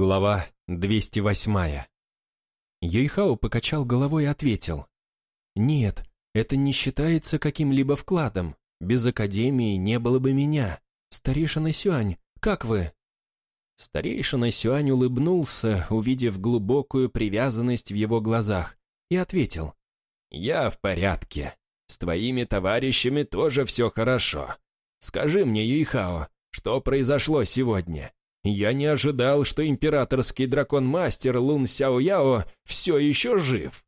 Глава 208 Юйхао покачал головой и ответил. «Нет, это не считается каким-либо вкладом. Без Академии не было бы меня. Старейшина Сюань, как вы?» Старейшина Сюань улыбнулся, увидев глубокую привязанность в его глазах, и ответил. «Я в порядке. С твоими товарищами тоже все хорошо. Скажи мне, Юйхао, что произошло сегодня?» Я не ожидал, что императорский дракон-мастер Лун Сяо-Яо все еще жив.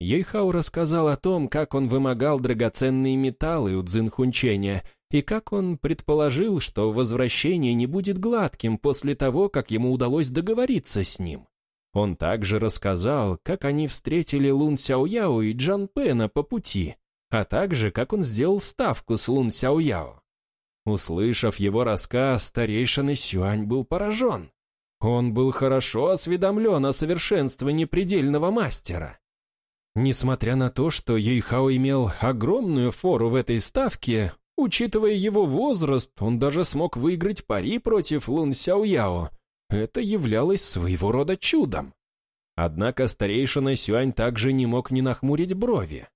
Ейхау рассказал о том, как он вымогал драгоценные металлы у Цзинхунченя и как он предположил, что возвращение не будет гладким после того, как ему удалось договориться с ним. Он также рассказал, как они встретили Лун Сяояо и Джан Пэна по пути, а также как он сделал ставку с Лун Сяояо. Услышав его рассказ, старейшина Сюань был поражен. Он был хорошо осведомлен о совершенствовании предельного мастера. Несмотря на то, что Юйхао имел огромную фору в этой ставке, учитывая его возраст, он даже смог выиграть пари против Лун Сяояо. Это являлось своего рода чудом. Однако старейшина Сюань также не мог не нахмурить брови.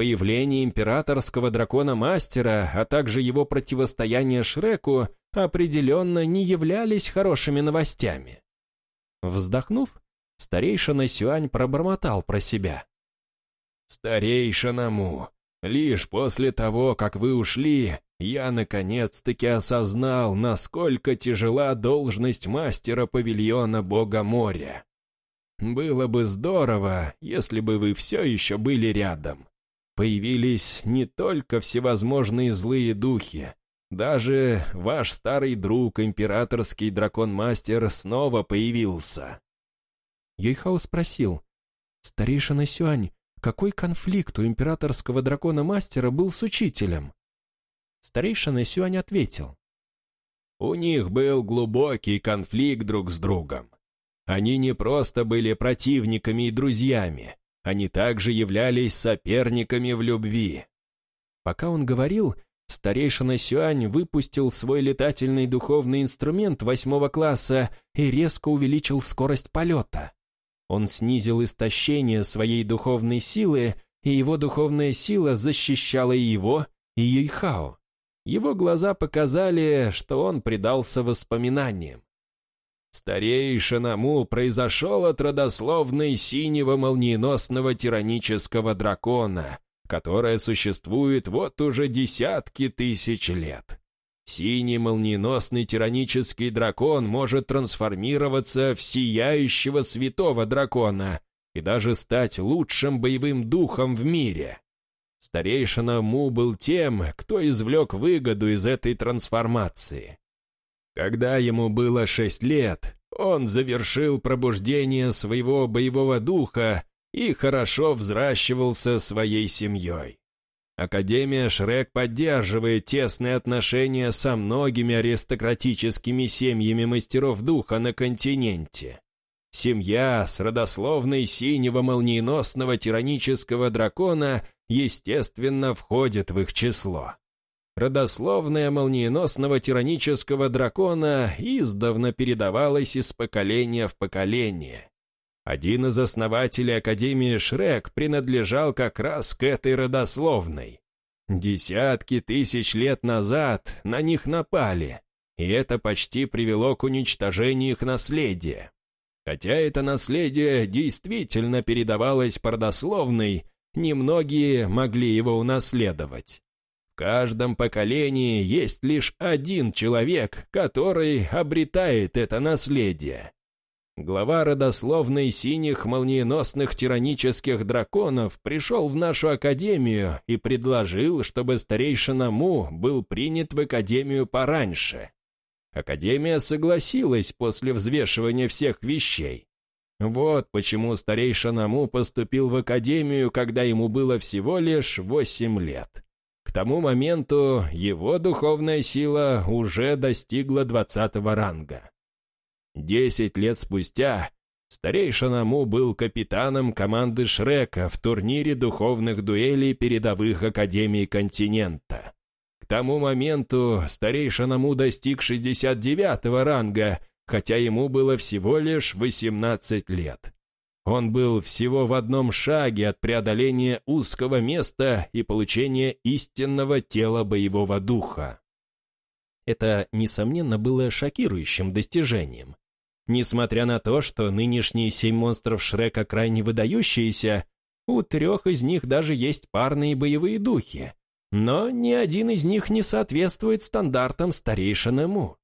Появление императорского дракона-мастера, а также его противостояние Шреку определенно не являлись хорошими новостями. Вздохнув, старейшина Сюань пробормотал про себя. «Старейшина Му, лишь после того, как вы ушли, я наконец-таки осознал, насколько тяжела должность мастера павильона Бога моря. Было бы здорово, если бы вы все еще были рядом появились не только всевозможные злые духи. Даже ваш старый друг, императорский дракон-мастер, снова появился. Юйхао спросил, «Старейшина Сюань, какой конфликт у императорского дракона-мастера был с учителем?» Старейшина Сюань ответил, «У них был глубокий конфликт друг с другом. Они не просто были противниками и друзьями, они также являлись соперниками в любви. Пока он говорил, старейшина Сюань выпустил свой летательный духовный инструмент восьмого класса и резко увеличил скорость полета. Он снизил истощение своей духовной силы, и его духовная сила защищала его, и Юйхао. Его глаза показали, что он предался воспоминаниям. Старейшина Му произошел от родословной синего молниеносного тиранического дракона, которая существует вот уже десятки тысяч лет. Синий молниеносный тиранический дракон может трансформироваться в сияющего святого дракона и даже стать лучшим боевым духом в мире. Старейшина Му был тем, кто извлек выгоду из этой трансформации. Когда ему было шесть лет, он завершил пробуждение своего боевого духа и хорошо взращивался своей семьей. Академия Шрек поддерживает тесные отношения со многими аристократическими семьями мастеров духа на континенте. Семья с родословной синего молниеносного тиранического дракона, естественно, входит в их число. Родословная молниеносного тиранического дракона издавна передавалась из поколения в поколение. Один из основателей Академии Шрек принадлежал как раз к этой родословной. Десятки тысяч лет назад на них напали, и это почти привело к уничтожению их наследия. Хотя это наследие действительно передавалось по родословной, немногие могли его унаследовать каждом поколении есть лишь один человек, который обретает это наследие. Глава родословной синих молниеносных тиранических драконов пришел в нашу академию и предложил, чтобы старейшина Му был принят в академию пораньше. Академия согласилась после взвешивания всех вещей. Вот почему старейшина Му поступил в академию, когда ему было всего лишь восемь лет. К тому моменту его духовная сила уже достигла двадцатого ранга. Десять лет спустя старейшина Му был капитаном команды Шрека в турнире духовных дуэлей передовых академий континента. К тому моменту старейшина Му достиг 69-го ранга, хотя ему было всего лишь 18 лет. Он был всего в одном шаге от преодоления узкого места и получения истинного тела боевого духа. Это, несомненно, было шокирующим достижением. Несмотря на то, что нынешние семь монстров Шрека крайне выдающиеся, у трех из них даже есть парные боевые духи, но ни один из них не соответствует стандартам старейшины Му.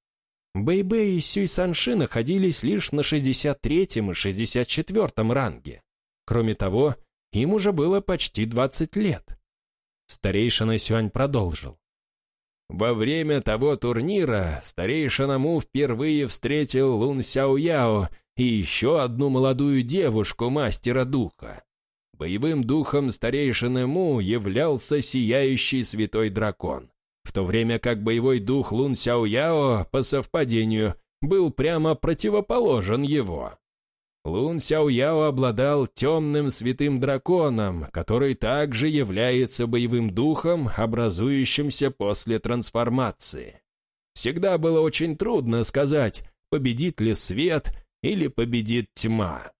Бэйбэй и Сюй Санши находились лишь на 63-м и 64-м ранге. Кроме того, им уже было почти 20 лет. Старейшина Сюань продолжил. Во время того турнира старейшина Му впервые встретил Лун Сяо Яо и еще одну молодую девушку мастера духа. Боевым духом старейшины Му являлся сияющий святой дракон, в то время как боевой дух Лун Сяо Яо, по совпадению, был прямо противоположен его. Лун Сяо Яо обладал темным святым драконом, который также является боевым духом, образующимся после трансформации. Всегда было очень трудно сказать, победит ли свет или победит тьма.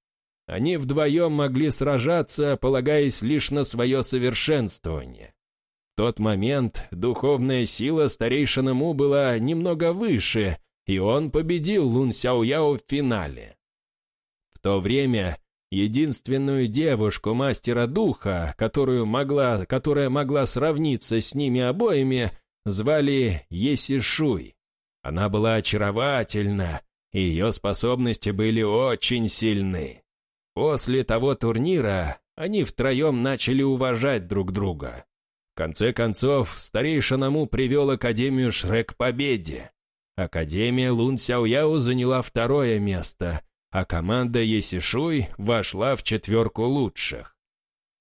Они вдвоем могли сражаться, полагаясь лишь на свое совершенствование. В тот момент духовная сила старейшины Му была немного выше, и он победил Лун Сяо Яо в финале то время единственную девушку мастера духа, которую могла, которая могла сравниться с ними обоими, звали Есишуй. Она была очаровательна, и ее способности были очень сильны. После того турнира они втроем начали уважать друг друга. Конце концов, старейшина привел Академию Шрек к победе. Академия Лун Сяояо заняла второе место, а команда Есишуй вошла в четверку лучших.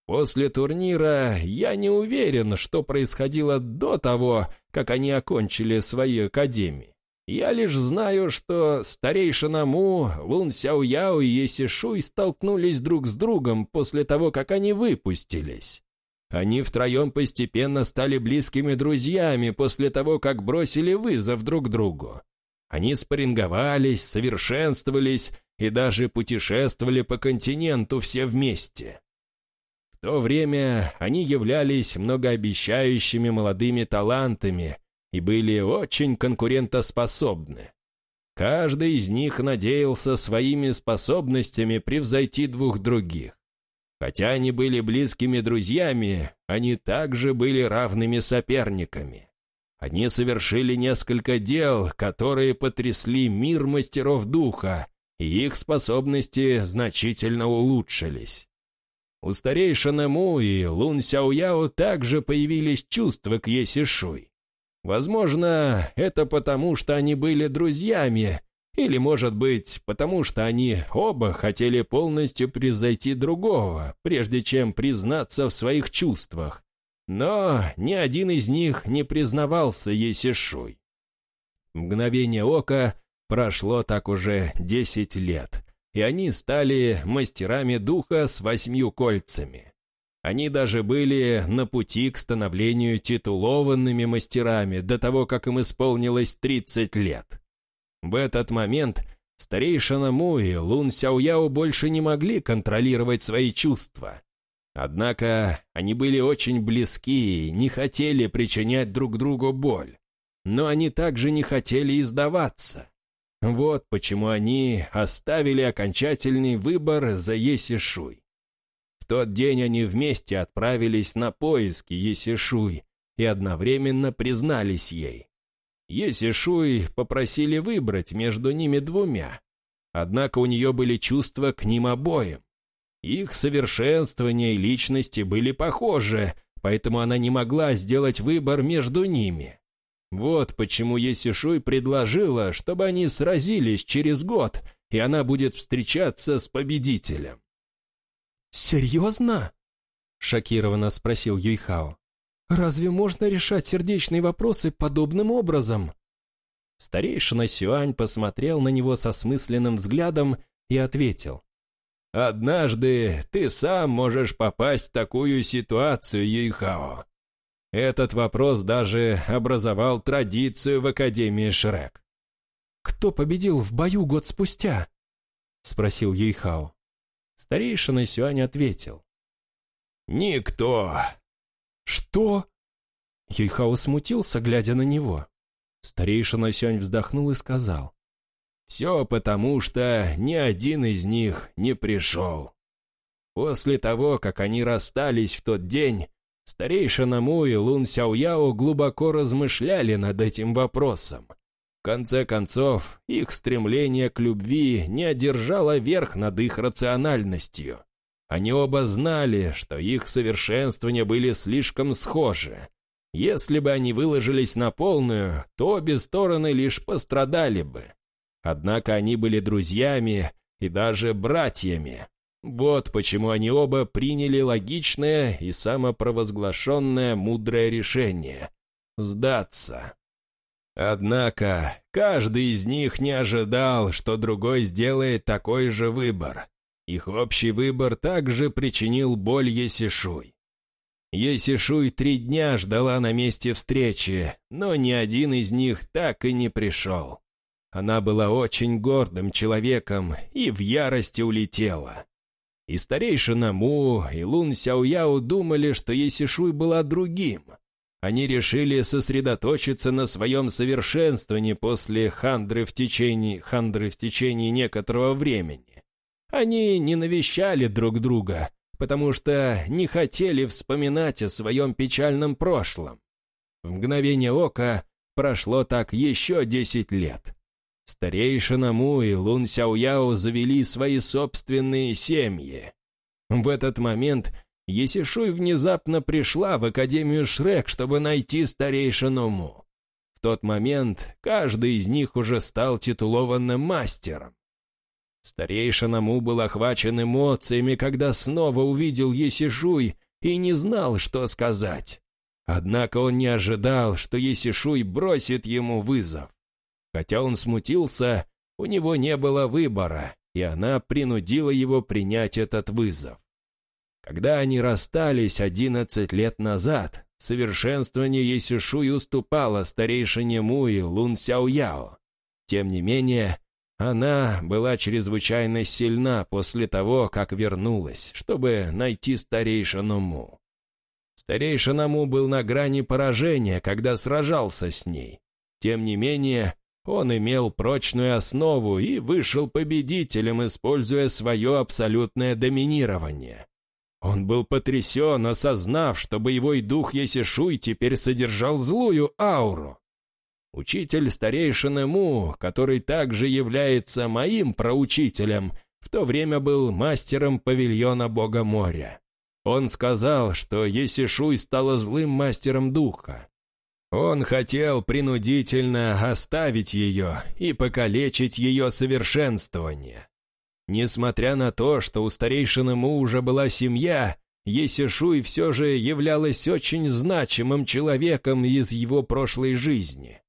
После турнира я не уверен, что происходило до того, как они окончили свои академии. Я лишь знаю, что старейшина Му, Лун Сяояо и Есишуй столкнулись друг с другом после того, как они выпустились. Они втроем постепенно стали близкими друзьями после того, как бросили вызов друг другу. Они спарринговались, совершенствовались и даже путешествовали по континенту все вместе. В то время они являлись многообещающими молодыми талантами и были очень конкурентоспособны. Каждый из них надеялся своими способностями превзойти двух других. Хотя они были близкими друзьями, они также были равными соперниками. Они совершили несколько дел, которые потрясли мир мастеров духа, и их способности значительно улучшились. У старейшины Му и Лун Сяояо также появились чувства к Есишуй. Возможно, это потому, что они были друзьями, или, может быть, потому что они оба хотели полностью превзойти другого, прежде чем признаться в своих чувствах. Но ни один из них не признавался Есишуй. Мгновение ока Прошло так уже десять лет, и они стали мастерами духа с восьмью кольцами. Они даже были на пути к становлению титулованными мастерами до того, как им исполнилось 30 лет. В этот момент старейшина Му и Лун Сяояо больше не могли контролировать свои чувства. Однако они были очень близки и не хотели причинять друг другу боль. Но они также не хотели и сдаваться. Вот почему они оставили окончательный выбор за Есишуй. В тот день они вместе отправились на поиски Есишуй и одновременно признались ей. Есишуй попросили выбрать между ними двумя, однако у нее были чувства к ним обоим. Их совершенствование и личности были похожи, поэтому она не могла сделать выбор между ними. Вот почему Есишуй предложила, чтобы они сразились через год, и она будет встречаться с победителем. «Серьезно?» — шокированно спросил Юйхао. «Разве можно решать сердечные вопросы подобным образом?» Старейшина Сюань посмотрел на него со смысленным взглядом и ответил. «Однажды ты сам можешь попасть в такую ситуацию, Юйхао. Этот вопрос даже образовал традицию в Академии Шрек. кто победил в бою год спустя?» — спросил Юйхао. Старейшина Сюань ответил. «Никто». «Что?» Юйхао смутился, глядя на него. Старейшина Сюань вздохнул и сказал. «Все потому, что ни один из них не пришел. После того, как они расстались в тот день, старейшина Му и Лун Сяояо глубоко размышляли над этим вопросом. В конце концов, их стремление к любви не одержало верх над их рациональностью. Они оба знали, что их совершенствования были слишком схожи. Если бы они выложились на полную, то обе стороны лишь пострадали бы. Однако они были друзьями и даже братьями. Вот почему они оба приняли логичное и самопровозглашенное мудрое решение — сдаться. Однако каждый из них не ожидал, что другой сделает такой же выбор. Их общий выбор также причинил боль Есишуй. Есишуй три дня ждала на месте встречи, но ни один из них так и не пришел. Она была очень гордым человеком и в ярости улетела. И старейшина Му, и Лун Сяояо думали, что Есишуй была другим. Они решили сосредоточиться на своем совершенствовании после хандры в течение, хандры в течение некоторого времени. Они не навещали друг друга, потому что не хотели вспоминать о своем печальном прошлом. В мгновение ока прошло так еще десять лет. Старейшина Му и Лун Сяояо завели свои собственные семьи. В этот момент Есишуй внезапно пришла в Академию Шрек, чтобы найти старейшину Му. В тот момент каждый из них уже стал титулованным мастером. Старейшина Му был охвачен эмоциями, когда снова увидел Есишуй и не знал, что сказать. Однако он не ожидал, что Есишуй бросит ему вызов. Хотя он смутился, у него не было выбора, и она принудила его принять этот вызов. Когда они расстались одиннадцать лет назад, совершенствование Есишуй уступало старейшине Муи Лун Сяояо. Тем не менее, она была чрезвычайно сильна после того, как вернулась, чтобы найти старейшину Му. Старейшина Му был на грани поражения, когда сражался с ней. Тем не менее, он имел прочную основу и вышел победителем, используя свое абсолютное доминирование. Он был потрясен, осознав, что боевой дух Есишуй теперь содержал злую ауру. Учитель старейшины Му, который также является моим проучителем, в то время был мастером павильона Бога моря. Он сказал, что Есишуй стала злым мастером духа. Он хотел принудительно оставить ее и покалечить ее совершенствование. Несмотря на то, что у старейшины Му уже была семья, Есишуй все же являлась очень значимым человеком из его прошлой жизни.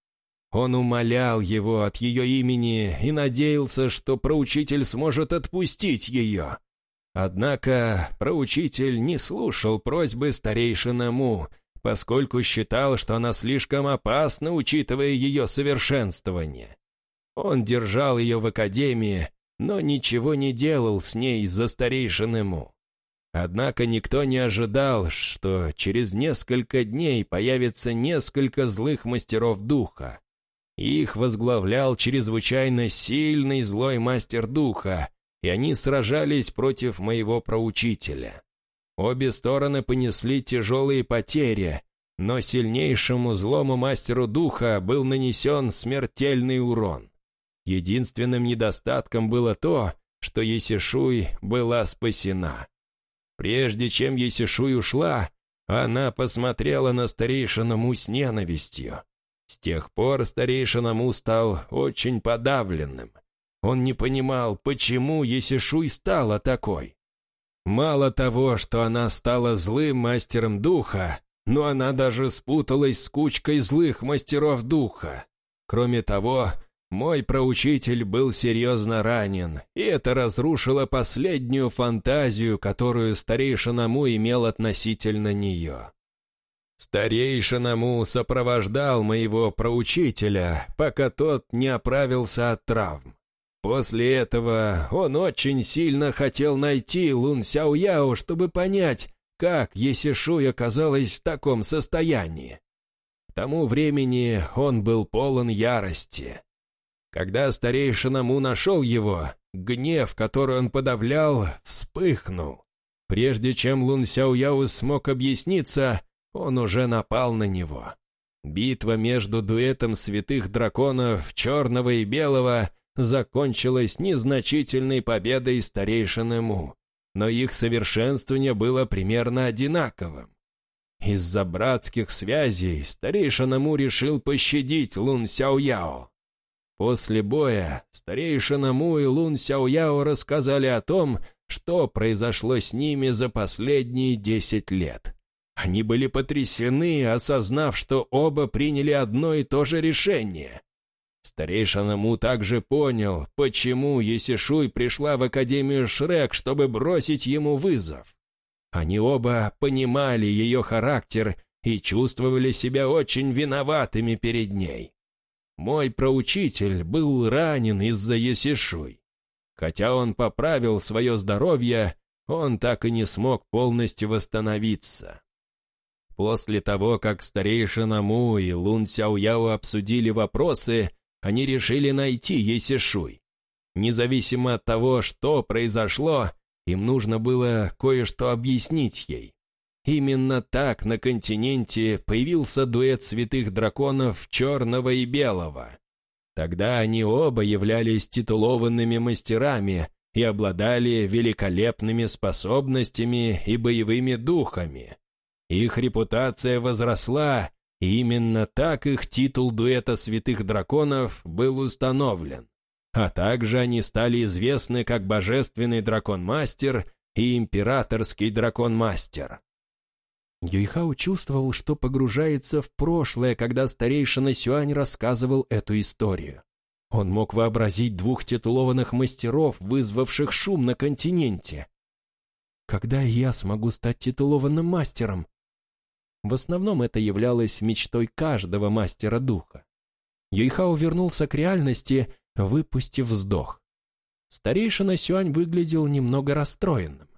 Он умолял его от ее имени и надеялся, что проучитель сможет отпустить ее. Однако проучитель не слушал просьбы старейшины Му, поскольку считал, что она слишком опасна, учитывая ее совершенствование. Он держал ее в академии, но ничего не делал с ней за старейшины Му. Однако никто не ожидал, что через несколько дней появится несколько злых мастеров духа. Их возглавлял чрезвычайно сильный злой мастер духа, и они сражались против моего проучителя. Обе стороны понесли тяжелые потери, но сильнейшему злому мастеру духа был нанесен смертельный урон. Единственным недостатком было то, что Есишуй была спасена. Прежде чем Есишуй ушла, она посмотрела на старейшину Му с ненавистью. С тех пор старейшина Му стал очень подавленным. Он не понимал, почему Есишуй стала такой. Мало того, что она стала злым мастером духа, но она даже спуталась с кучкой злых мастеров духа. Кроме того, мой проучитель был серьезно ранен, и это разрушило последнюю фантазию, которую старейшина Му имел относительно нее. Старейшина Му сопровождал моего проучителя, пока тот не оправился от травм. После этого он очень сильно хотел найти Лун Сяояо, чтобы понять, как Есишуй оказалась в таком состоянии. К тому времени он был полон ярости. Когда старейшина Му нашел его, гнев, который он подавлял, вспыхнул. Прежде чем Лун Сяояо смог объясниться, он уже напал на него. Битва между дуэтом святых драконов черного и белого закончилась незначительной победой старейшины Му, но их совершенствование было примерно одинаковым. Из-за братских связей старейшина Му решил пощадить Лун Сяояо. После боя старейшина Му и Лун Сяояо рассказали о том, что произошло с ними за последние десять лет. Они были потрясены, осознав, что оба приняли одно и то же решение. Старейшина Му также понял, почему Есишуй пришла в Академию Шрек, чтобы бросить ему вызов. Они оба понимали ее характер и чувствовали себя очень виноватыми перед ней. Мой проучитель был ранен из-за Есишуй. Хотя он поправил свое здоровье, он так и не смог полностью восстановиться. После того, как старейшина Му и Лун Сяояо обсудили вопросы, они решили найти Есишуй. Независимо от того, что произошло, им нужно было кое-что объяснить ей. Именно так на континенте появился дуэт святых драконов черного и белого. Тогда они оба являлись титулованными мастерами и обладали великолепными способностями и боевыми духами. Их репутация возросла, и именно так их титул дуэта святых драконов был установлен. А также они стали известны как Божественный Дракон-мастер и Императорский Дракон-мастер. Юйхао чувствовал, что погружается в прошлое, когда старейшина Сюань рассказывал эту историю. Он мог вообразить двух титулованных мастеров, вызвавших шум на континенте. «Когда я смогу стать титулованным мастером?» В основном это являлось мечтой каждого мастера духа. Юйхао вернулся к реальности, выпустив вздох. Старейшина Сюань выглядел немного расстроенным.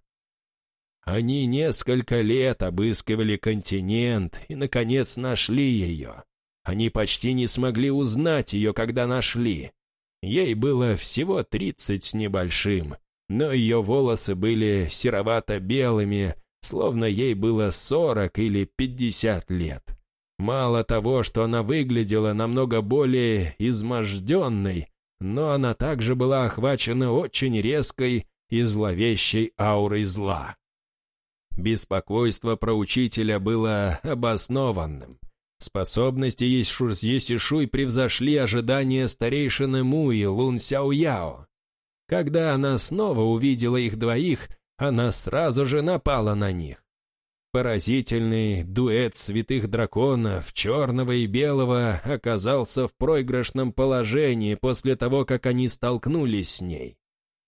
Они несколько лет обыскивали континент и, наконец, нашли ее. Они почти не смогли узнать ее, когда нашли. Ей было всего тридцать с небольшим, но ее волосы были серовато-белыми, словно ей было сорок или пятьдесят лет. Мало того, что она выглядела намного более изможденной, но она также была охвачена очень резкой и зловещей аурой зла. Беспокойство про учителя было обоснованным. Способности Есишуй превзошли ожидания старейшины и Лун Сяояо. Когда она снова увидела их двоих, она сразу же напала на них. Поразительный дуэт святых драконов, черного и белого, оказался в проигрышном положении после того, как они столкнулись с ней.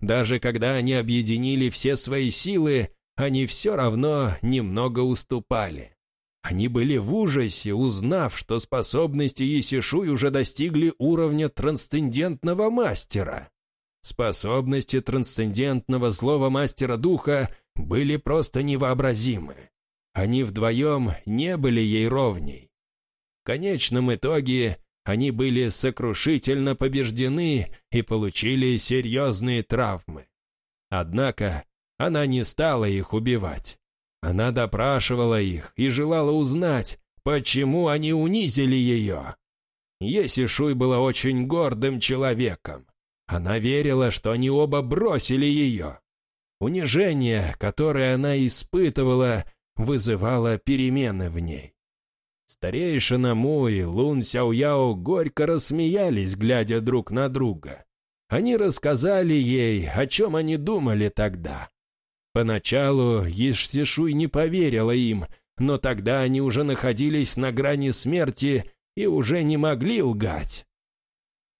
Даже когда они объединили все свои силы, они все равно немного уступали. Они были в ужасе, узнав, что способности Есишуй уже достигли уровня трансцендентного мастера. Способности трансцендентного злого мастера духа были просто невообразимы. Они вдвоем не были ей ровней. В конечном итоге они были сокрушительно побеждены и получили серьезные травмы. Однако она не стала их убивать. Она допрашивала их и желала узнать, почему они унизили ее. Есишуй была очень гордым человеком. Она верила, что они оба бросили ее. Унижение, которое она испытывала, вызывало перемены в ней. Старейшина Му и Лун Сяояо горько рассмеялись, глядя друг на друга. Они рассказали ей, о чем они думали тогда. Поначалу Ешешуй не поверила им, но тогда они уже находились на грани смерти и уже не могли лгать.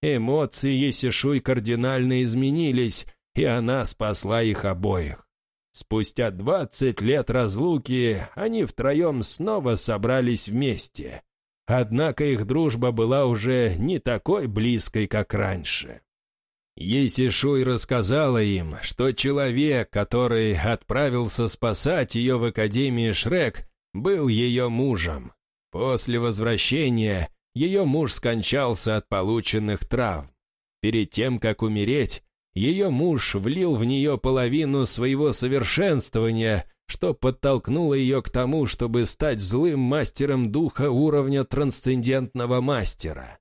Эмоции Есишуй кардинально изменились, и она спасла их обоих. Спустя двадцать лет разлуки они втроем снова собрались вместе. Однако их дружба была уже не такой близкой, как раньше. Есишуй рассказала им, что человек, который отправился спасать ее в Академии Шрек, был ее мужем. После возвращения ее муж скончался от полученных травм. Перед тем, как умереть, ее муж влил в нее половину своего совершенствования, что подтолкнуло ее к тому, чтобы стать злым мастером духа уровня трансцендентного мастера.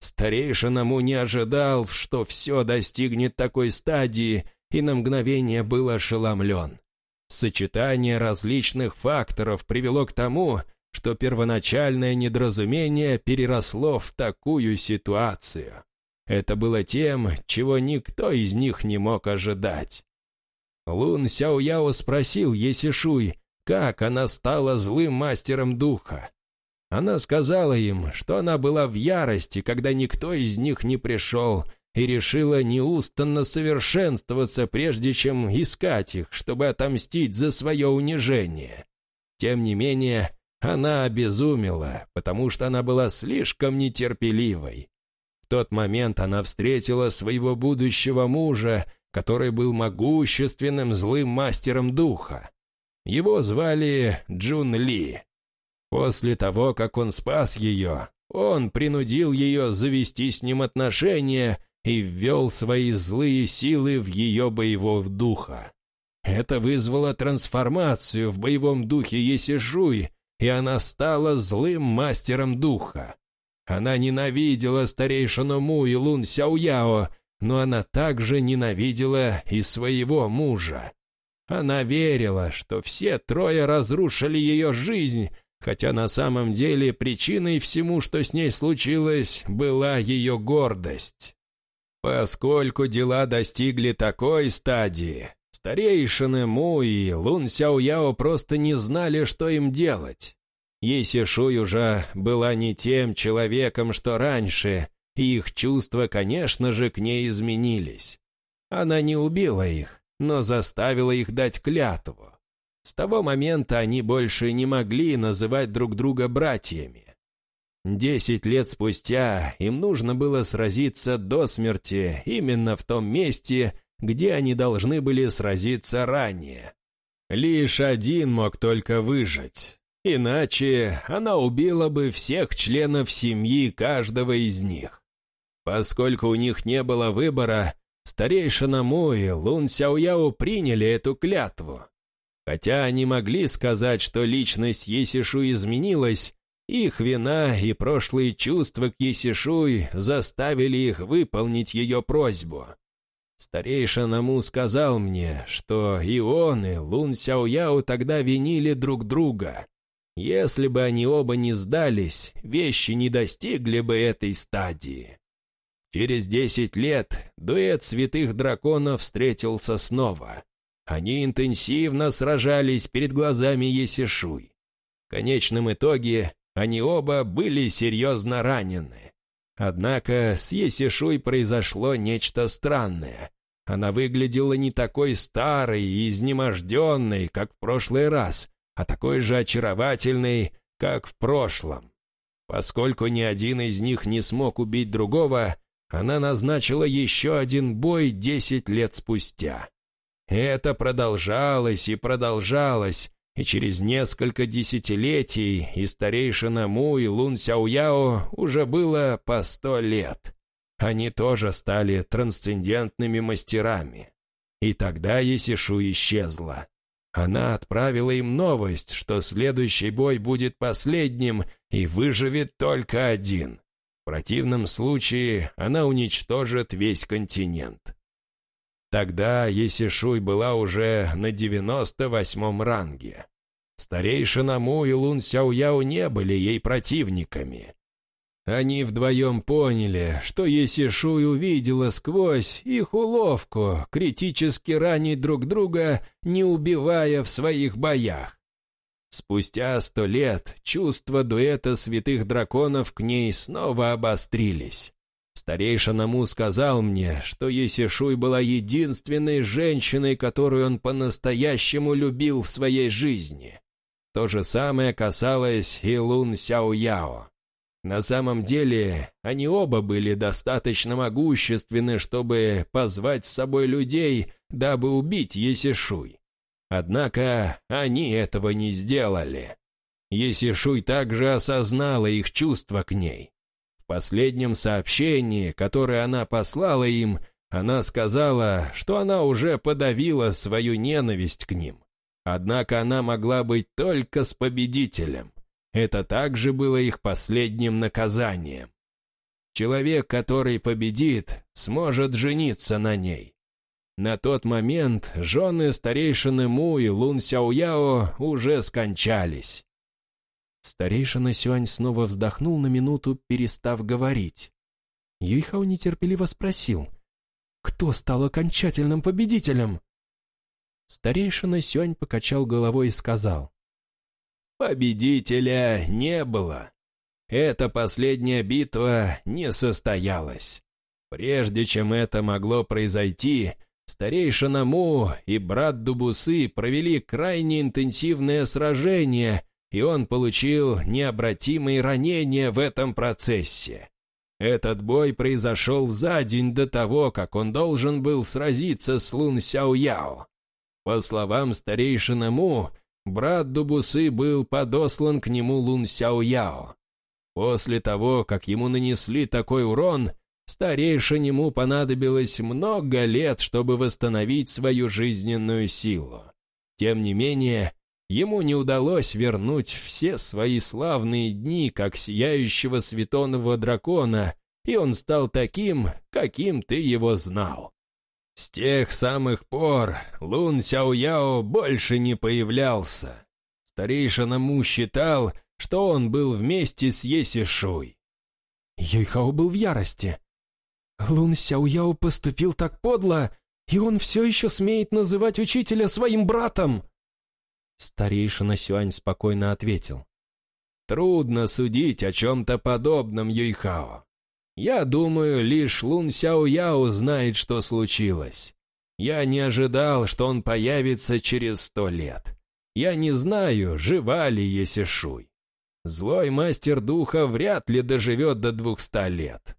Старейшина не ожидал, что все достигнет такой стадии, и на мгновение был ошеломлен. Сочетание различных факторов привело к тому, что первоначальное недоразумение переросло в такую ситуацию. Это было тем, чего никто из них не мог ожидать. Лун Сяояо спросил Есишуй, как она стала злым мастером духа. Она сказала им, что она была в ярости, когда никто из них не пришел, и решила неустанно совершенствоваться, прежде чем искать их, чтобы отомстить за свое унижение. Тем не менее, она обезумела, потому что она была слишком нетерпеливой тот момент она встретила своего будущего мужа, который был могущественным злым мастером духа. Его звали Джун Ли. После того, как он спас ее, он принудил ее завести с ним отношения и ввел свои злые силы в ее боевого духа. Это вызвало трансформацию в боевом духе Есишуй, и она стала злым мастером духа. Она ненавидела старейшину Му и Лун Сяояо, но она также ненавидела и своего мужа. Она верила, что все трое разрушили ее жизнь, хотя на самом деле причиной всему, что с ней случилось, была ее гордость. Поскольку дела достигли такой стадии, старейшины Му и Лун Сяояо просто не знали, что им делать. Есишуй уже была не тем человеком, что раньше, и их чувства, конечно же, к ней изменились. Она не убила их, но заставила их дать клятву. С того момента они больше не могли называть друг друга братьями. Десять лет спустя им нужно было сразиться до смерти именно в том месте, где они должны были сразиться ранее. Лишь один мог только выжить. Иначе она убила бы всех членов семьи каждого из них. Поскольку у них не было выбора, старейшина Му и Лун Сяояо приняли эту клятву. Хотя они могли сказать, что личность Есишу изменилась, их вина и прошлые чувства к Есишуй заставили их выполнить ее просьбу. Старейшина Му сказал мне, что и он, и Лун Сяояо тогда винили друг друга, если бы они оба не сдались, вещи не достигли бы этой стадии. Через десять лет дуэт святых драконов встретился снова. Они интенсивно сражались перед глазами Есишуй. В конечном итоге они оба были серьезно ранены. Однако с Есишуй произошло нечто странное. Она выглядела не такой старой и изнеможденной, как в прошлый раз, а такой же очаровательный, как в прошлом. Поскольку ни один из них не смог убить другого, она назначила еще один бой десять лет спустя. Это продолжалось и продолжалось, и через несколько десятилетий и старейшина Му и Лун Сяояо уже было по сто лет. Они тоже стали трансцендентными мастерами. И тогда Есишу исчезла. Она отправила им новость, что следующий бой будет последним и выживет только один. В противном случае она уничтожит весь континент. Тогда Есишуй была уже на девяносто восьмом ранге. Старейшина Му и Лун Сяояо не были ей противниками. Они вдвоем поняли, что Есишуй увидела сквозь их уловку критически ранить друг друга, не убивая в своих боях. Спустя сто лет чувства дуэта святых драконов к ней снова обострились. Старейшина Му сказал мне, что Есишуй была единственной женщиной, которую он по-настоящему любил в своей жизни. То же самое касалось и Лун Сяояо. На самом деле, они оба были достаточно могущественны, чтобы позвать с собой людей, дабы убить Есишуй. Однако они этого не сделали. Есишуй также осознала их чувства к ней. Последнем сообщении, которое она послала им, она сказала, что она уже подавила свою ненависть к ним. Однако она могла быть только с победителем. Это также было их последним наказанием. Человек, который победит, сможет жениться на ней. На тот момент жены старейшины Му и Лун Сяояо уже скончались. Старейшина Сюань снова вздохнул на минуту, перестав говорить. Юйхао нетерпеливо спросил, «Кто стал окончательным победителем?» Старейшина Сюань покачал головой и сказал, Победителя не было. Эта последняя битва не состоялась. Прежде чем это могло произойти, старейшина Му и брат Дубусы провели крайне интенсивное сражение, и он получил необратимые ранения в этом процессе. Этот бой произошел за день до того, как он должен был сразиться с Лун Сяо Яо. По словам старейшины Му, брат Дубусы был подослан к нему Лун Сяо Яо. После того, как ему нанесли такой урон, старейшине ему понадобилось много лет, чтобы восстановить свою жизненную силу. Тем не менее, ему не удалось вернуть все свои славные дни как сияющего светонного дракона, и он стал таким, каким ты его знал. С тех самых пор Лун Сяояо больше не появлялся. Старейшина Му считал, что он был вместе с Есишуй. Юйхао был в ярости. Лун Сяояо поступил так подло, и он все еще смеет называть учителя своим братом. Старейшина Сюань спокойно ответил. Трудно судить о чем-то подобном, Юйхао. Я думаю, лишь Лун Сяо Яо знает, что случилось. Я не ожидал, что он появится через сто лет. Я не знаю, жива ли Есишуй. Злой мастер духа вряд ли доживет до двухста лет.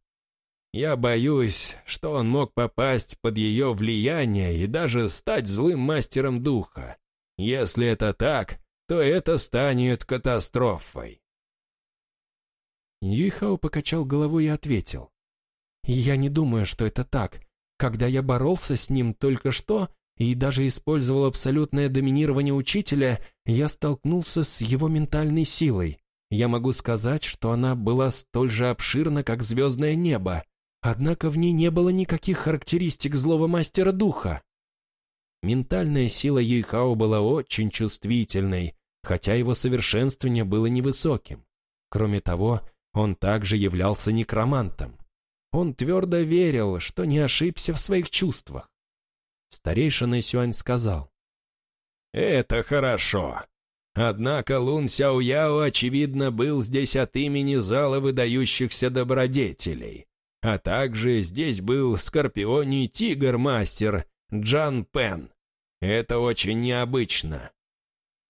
Я боюсь, что он мог попасть под ее влияние и даже стать злым мастером духа. Если это так, то это станет катастрофой. Юйхао покачал головой и ответил. «Я не думаю, что это так. Когда я боролся с ним только что и даже использовал абсолютное доминирование учителя, я столкнулся с его ментальной силой. Я могу сказать, что она была столь же обширна, как звездное небо, однако в ней не было никаких характеристик злого мастера духа. Ментальная сила Юйхао была очень чувствительной, хотя его совершенствование было невысоким. Кроме того, он также являлся некромантом. Он твердо верил, что не ошибся в своих чувствах. Старейшина Сюань сказал. «Это хорошо. Однако Лун Сяояо, очевидно, был здесь от имени зала выдающихся добродетелей. А также здесь был скорпионий тигр-мастер Джан Пен. Это очень необычно.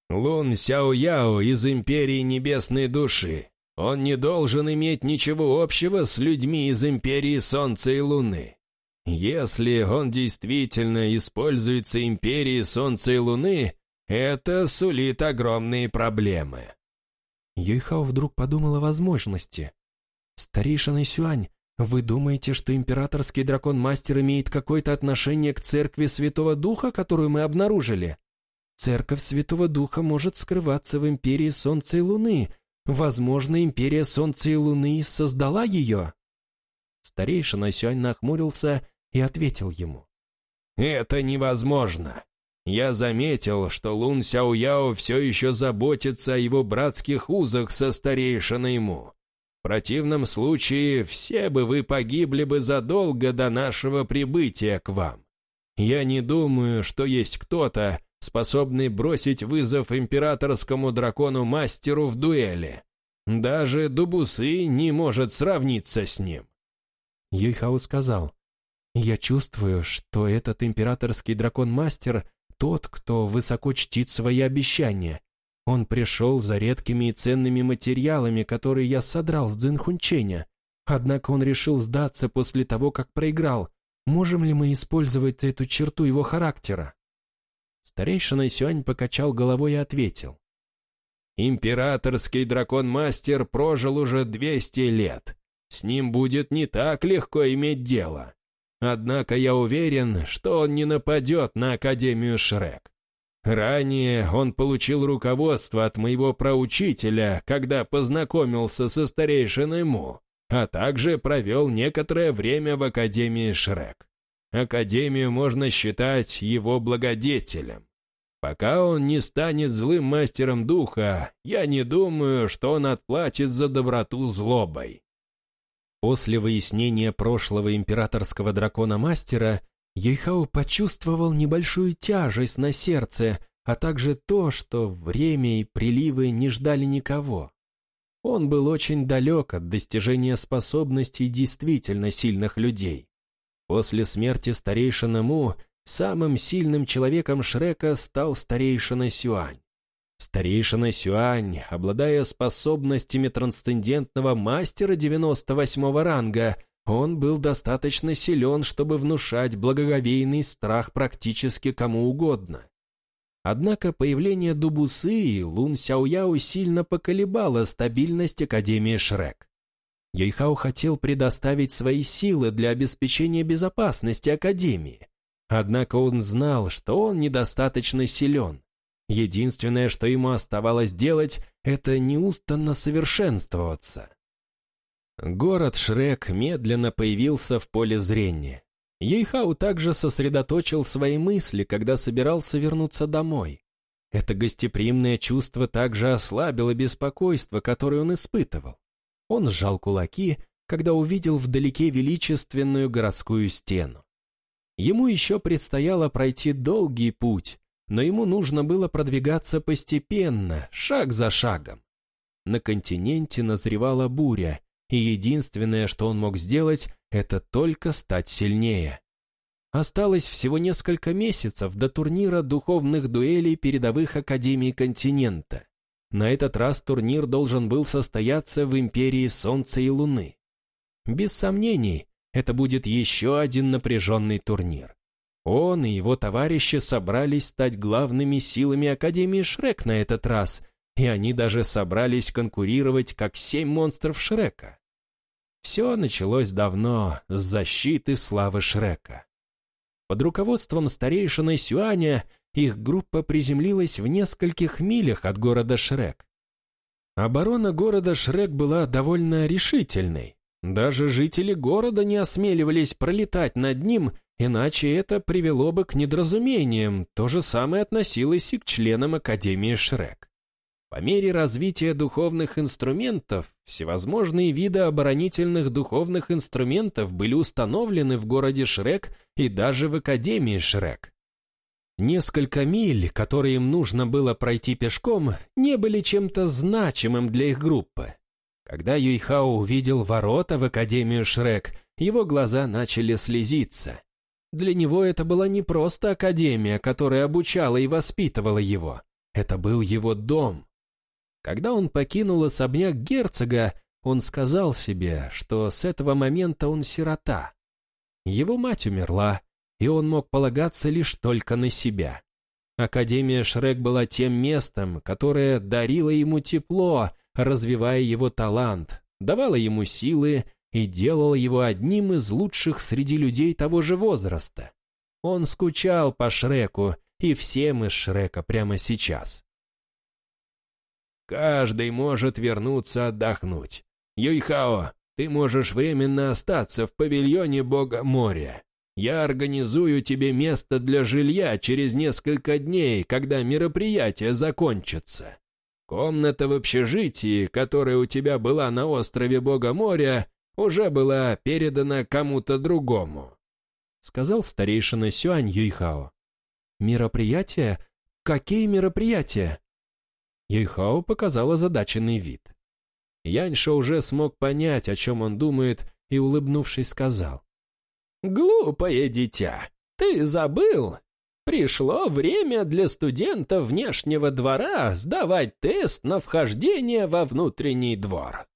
Лун Сяояо из Империи Небесной Души, он не должен иметь ничего общего с людьми из Империи Солнца и Луны. Если он действительно используется Империей Солнца и Луны, это сулит огромные проблемы. Юйхао вдруг подумал о возможности. «Старейшина Сюань, вы думаете, что императорский дракон-мастер имеет какое-то отношение к церкви Святого Духа, которую мы обнаружили? Церковь Святого Духа может скрываться в Империи Солнца и Луны, Возможно, империя Солнца и Луны создала ее?» Старейшина Сюань нахмурился и ответил ему. «Это невозможно. Я заметил, что Лун Сяояо все еще заботится о его братских узах со старейшиной ему. Противном случае все бы вы погибли бы задолго до нашего прибытия к вам. Я не думаю, что есть кто-то, способный бросить вызов императорскому дракону-мастеру в дуэли. Даже Дубусы не может сравниться с ним. Юйхао сказал, «Я чувствую, что этот императорский дракон-мастер тот, кто высоко чтит свои обещания. Он пришел за редкими и ценными материалами, которые я содрал с Цзинхунченя. Однако он решил сдаться после того, как проиграл. Можем ли мы использовать эту черту его характера?» Старейшина Сюань покачал головой и ответил. «Императорский дракон-мастер прожил уже 200 лет. С ним будет не так легко иметь дело. Однако я уверен, что он не нападет на Академию Шрек. Ранее он получил руководство от моего проучителя, когда познакомился со старейшиной Му, а также провел некоторое время в Академии Шрек. Академию можно считать его благодетелем. Пока он не станет злым мастером духа, я не думаю, что он отплатит за доброту злобой. После выяснения прошлого императорского дракона-мастера, Ейхау почувствовал небольшую тяжесть на сердце, а также то, что время и приливы не ждали никого. Он был очень далек от достижения способностей действительно сильных людей. После смерти старейшина Му самым сильным человеком Шрека стал старейшина Сюань. Старейшина Сюань, обладая способностями трансцендентного мастера 98 ранга, он был достаточно силен, чтобы внушать благоговейный страх практически кому угодно. Однако появление Дубусы и Лун Сяояо сильно поколебало стабильность Академии Шрек. Йойхао хотел предоставить свои силы для обеспечения безопасности Академии. Однако он знал, что он недостаточно силен. Единственное, что ему оставалось делать, это неустанно совершенствоваться. Город Шрек медленно появился в поле зрения. Ейхау также сосредоточил свои мысли, когда собирался вернуться домой. Это гостеприимное чувство также ослабило беспокойство, которое он испытывал. Он сжал кулаки, когда увидел вдалеке величественную городскую стену. Ему еще предстояло пройти долгий путь, но ему нужно было продвигаться постепенно, шаг за шагом. На континенте назревала буря, и единственное, что он мог сделать, это только стать сильнее. Осталось всего несколько месяцев до турнира духовных дуэлей передовых академий континента. На этот раз турнир должен был состояться в Империи Солнца и Луны. Без сомнений, это будет еще один напряженный турнир. Он и его товарищи собрались стать главными силами Академии Шрек на этот раз, и они даже собрались конкурировать как семь монстров Шрека. Все началось давно, с защиты славы Шрека. Под руководством старейшины Сюаня их группа приземлилась в нескольких милях от города Шрек. Оборона города Шрек была довольно решительной. Даже жители города не осмеливались пролетать над ним Иначе это привело бы к недоразумениям, то же самое относилось и к членам Академии Шрек. По мере развития духовных инструментов, всевозможные виды оборонительных духовных инструментов были установлены в городе Шрек и даже в Академии Шрек. Несколько миль, которые им нужно было пройти пешком, не были чем-то значимым для их группы. Когда Юйхао увидел ворота в Академию Шрек, его глаза начали слезиться. Для него это была не просто академия, которая обучала и воспитывала его. Это был его дом. Когда он покинул особняк герцога, он сказал себе, что с этого момента он сирота. Его мать умерла, и он мог полагаться лишь только на себя. Академия Шрек была тем местом, которое дарило ему тепло, развивая его талант, давало ему силы и делал его одним из лучших среди людей того же возраста. Он скучал по Шреку, и всем из Шрека прямо сейчас. «Каждый может вернуться отдохнуть. Юйхао, ты можешь временно остаться в павильоне Бога моря. Я организую тебе место для жилья через несколько дней, когда мероприятие закончится. Комната в общежитии, которая у тебя была на острове Бога моря, уже была передана кому-то другому», — сказал старейшина Сюань Юйхао. «Мероприятия? Какие мероприятия?» Юйхао показал озадаченный вид. Яньша уже смог понять, о чем он думает, и, улыбнувшись, сказал. «Глупое дитя, ты забыл? Пришло время для студента внешнего двора сдавать тест на вхождение во внутренний двор».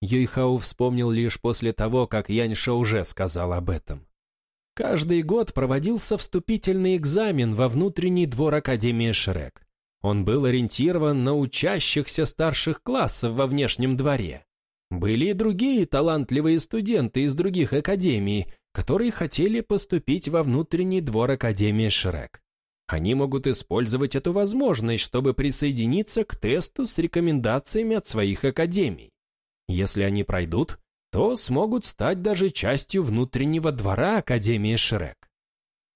Юйхау вспомнил лишь после того, как Яньша уже сказал об этом. Каждый год проводился вступительный экзамен во внутренний двор Академии Шрек. Он был ориентирован на учащихся старших классов во внешнем дворе. Были и другие талантливые студенты из других академий, которые хотели поступить во внутренний двор Академии Шрек. Они могут использовать эту возможность, чтобы присоединиться к тесту с рекомендациями от своих академий. Если они пройдут, то смогут стать даже частью внутреннего двора Академии Шрек.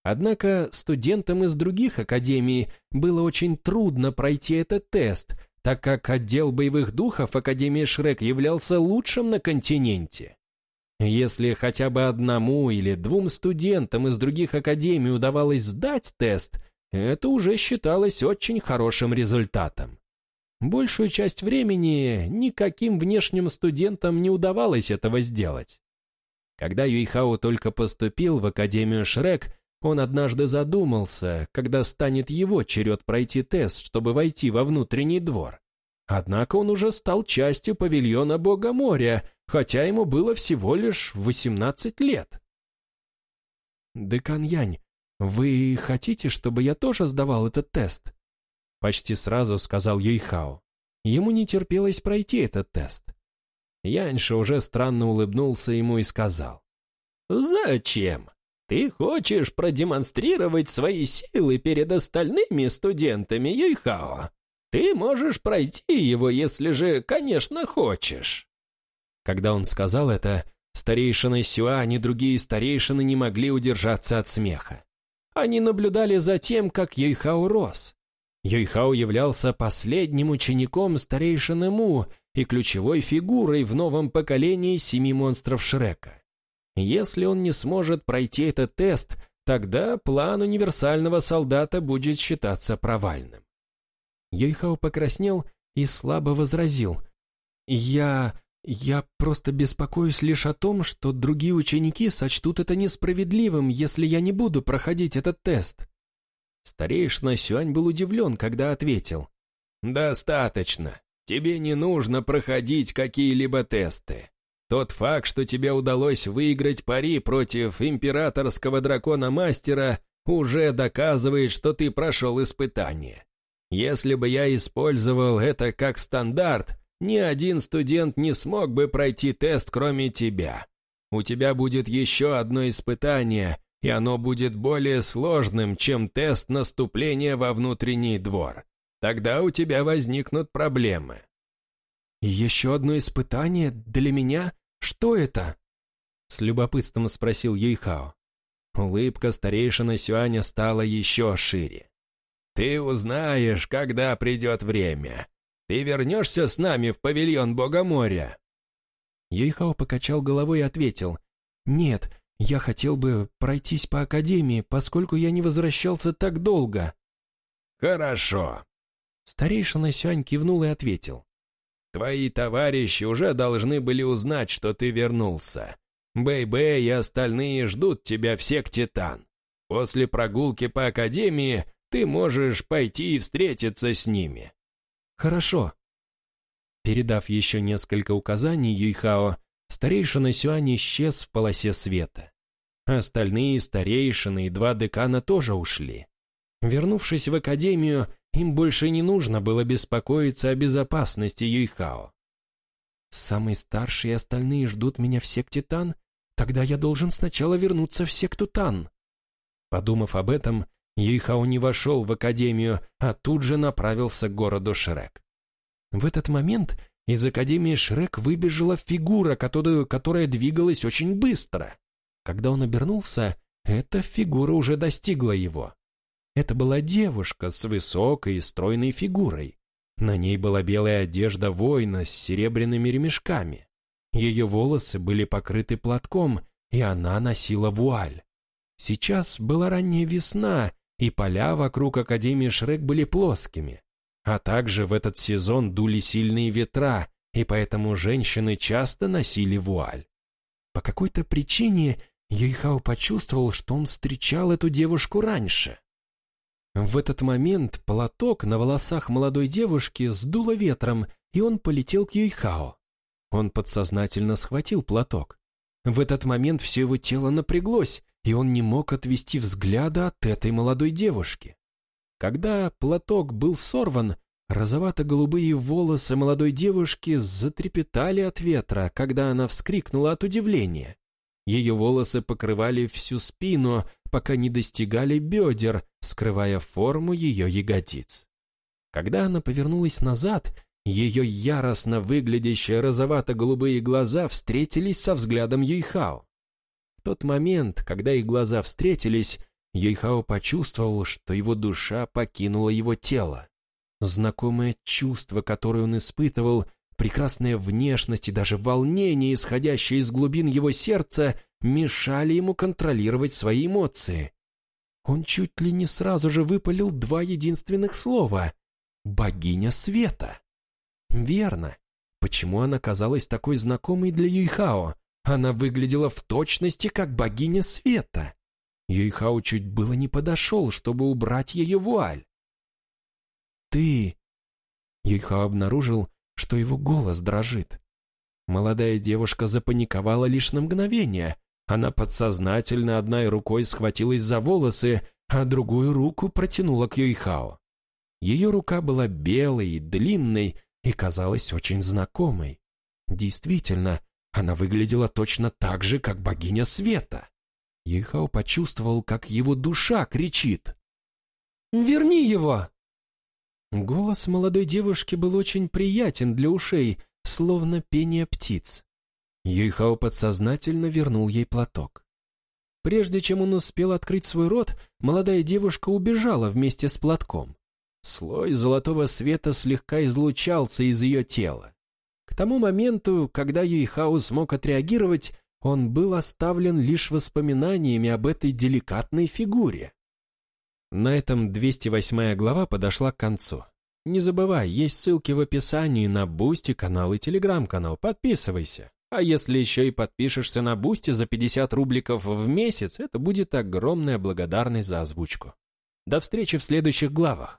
Однако студентам из других академий было очень трудно пройти этот тест, так как отдел боевых духов Академии Шрек являлся лучшим на континенте. Если хотя бы одному или двум студентам из других академий удавалось сдать тест, это уже считалось очень хорошим результатом. Большую часть времени никаким внешним студентам не удавалось этого сделать. Когда Юйхао только поступил в Академию Шрек, он однажды задумался, когда станет его черед пройти тест, чтобы войти во внутренний двор. Однако он уже стал частью павильона Бога моря, хотя ему было всего лишь 18 лет. «Декан Янь, вы хотите, чтобы я тоже сдавал этот тест?» Почти сразу сказал Юйхао. Ему не терпелось пройти этот тест. Яньша уже странно улыбнулся ему и сказал. «Зачем? Ты хочешь продемонстрировать свои силы перед остальными студентами Юйхао? Ты можешь пройти его, если же, конечно, хочешь». Когда он сказал это, старейшины Сюань и другие старейшины не могли удержаться от смеха. Они наблюдали за тем, как Юйхао рос. Юйхао являлся последним учеником старейшины Му и ключевой фигурой в новом поколении семи монстров Шрека. Если он не сможет пройти этот тест, тогда план универсального солдата будет считаться провальным. Юйхао покраснел и слабо возразил. «Я... я просто беспокоюсь лишь о том, что другие ученики сочтут это несправедливым, если я не буду проходить этот тест». Старейшина Сюань был удивлен, когда ответил. «Достаточно. Тебе не нужно проходить какие-либо тесты. Тот факт, что тебе удалось выиграть пари против императорского дракона-мастера, уже доказывает, что ты прошел испытание. Если бы я использовал это как стандарт, ни один студент не смог бы пройти тест, кроме тебя. У тебя будет еще одно испытание, и оно будет более сложным, чем тест наступления во внутренний двор. Тогда у тебя возникнут проблемы. «Еще одно испытание для меня? Что это?» С любопытством спросил Юйхао. Улыбка старейшины Сюаня стала еще шире. «Ты узнаешь, когда придет время. Ты вернешься с нами в павильон Бога моря?» Юйхао покачал головой и ответил. «Нет, я хотел бы пройтись по академии, поскольку я не возвращался так долго». «Хорошо». Старейшина Сюань кивнул и ответил. «Твои товарищи уже должны были узнать, что ты вернулся. Бэй-Бэй и остальные ждут тебя в Титан. После прогулки по академии ты можешь пойти и встретиться с ними». «Хорошо». Передав еще несколько указаний Юйхао, Старейшина Сюань исчез в полосе света. Остальные старейшины и два декана тоже ушли. Вернувшись в академию, им больше не нужно было беспокоиться о безопасности Юйхао. «Самый старший и остальные ждут меня в секте Тан? Тогда я должен сначала вернуться в секту Тан». Подумав об этом, Юйхао не вошел в академию, а тут же направился к городу Шрек. В этот момент из Академии Шрек выбежала фигура, которая, которая двигалась очень быстро. Когда он обернулся, эта фигура уже достигла его. Это была девушка с высокой и стройной фигурой. На ней была белая одежда воина с серебряными ремешками. Ее волосы были покрыты платком, и она носила вуаль. Сейчас была ранняя весна, и поля вокруг Академии Шрек были плоскими. А также в этот сезон дули сильные ветра, и поэтому женщины часто носили вуаль. По какой-то причине Юйхао почувствовал, что он встречал эту девушку раньше. В этот момент платок на волосах молодой девушки сдуло ветром, и он полетел к Юйхао. Он подсознательно схватил платок. В этот момент все его тело напряглось, и он не мог отвести взгляда от этой молодой девушки. Когда платок был сорван, розовато-голубые волосы молодой девушки затрепетали от ветра, когда она вскрикнула от удивления. Ее волосы покрывали всю спину, пока не достигали бедер, скрывая форму ее ягодиц. Когда она повернулась назад, ее яростно выглядящие розовато-голубые глаза встретились со взглядом Юйхао. В тот момент, когда их глаза встретились, Юйхао почувствовал, что его душа покинула его тело. Знакомое чувство, которое он испытывал, Прекрасная внешность и даже волнение, исходящее из глубин его сердца, мешали ему контролировать свои эмоции. Он чуть ли не сразу же выпалил два единственных слова «богиня света». Верно. Почему она казалась такой знакомой для Юйхао? Она выглядела в точности как богиня света. Юйхао чуть было не подошел, чтобы убрать ее вуаль. «Ты...» Юйхао обнаружил, что его голос дрожит. Молодая девушка запаниковала лишь на мгновение. Она подсознательно одной рукой схватилась за волосы, а другую руку протянула к Юйхао. Ее рука была белой и длинной и казалась очень знакомой. Действительно, она выглядела точно так же, как богиня света. Юйхао почувствовал, как его душа кричит. «Верни его!» Голос молодой девушки был очень приятен для ушей, словно пение птиц. Юйхао подсознательно вернул ей платок. Прежде чем он успел открыть свой рот, молодая девушка убежала вместе с платком. Слой золотого света слегка излучался из ее тела. К тому моменту, когда Юйхао смог отреагировать, он был оставлен лишь воспоминаниями об этой деликатной фигуре. На этом 208 глава подошла к концу. Не забывай, есть ссылки в описании на Бусти канал и Телеграм-канал. Подписывайся. А если еще и подпишешься на Бусти за 50 рубликов в месяц, это будет огромная благодарность за озвучку. До встречи в следующих главах.